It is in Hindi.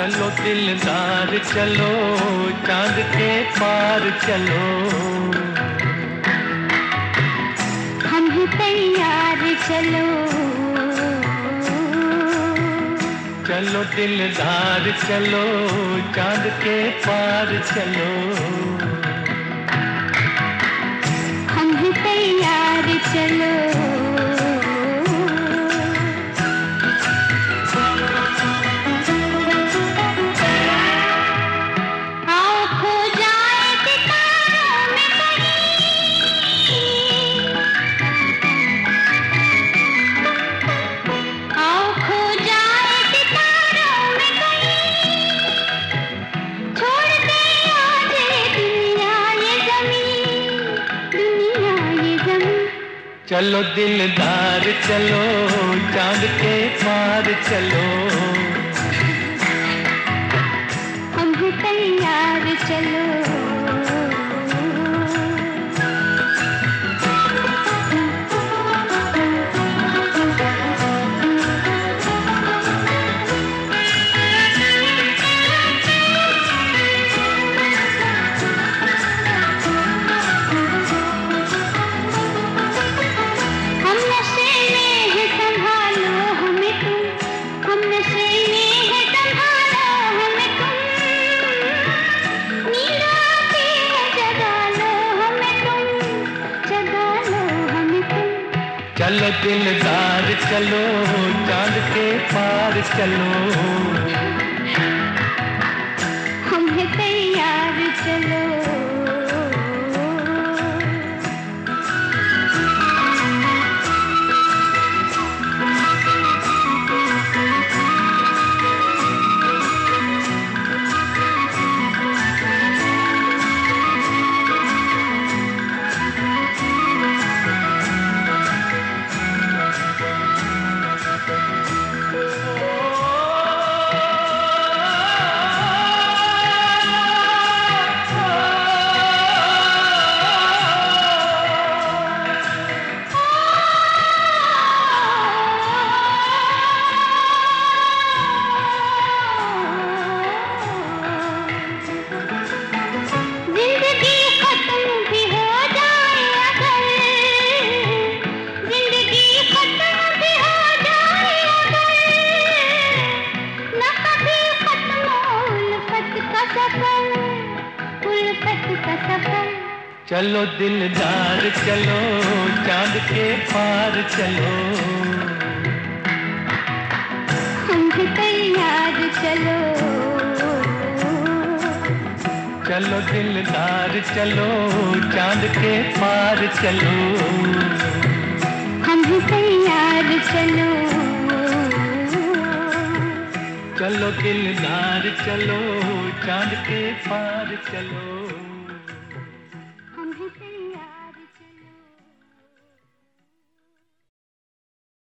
चलो दिलदार चलो चाँद के पार चलो। हम ही तैयार चलो। चलो दिलदार चलो चाँद के पार चलो। चलो दिलदार चलो चाँद के पार चलो। चलो दिलदार चलो चाँद के पार चलो। चलो दिलदार चलो चाँद के पार चलो। हम हैं तैयार चलो। चलो दिलदार चलो चाँद के पार चलो। हम हैं तैयार चलो। चलो दिलदार चलो चाँद के पार चलो।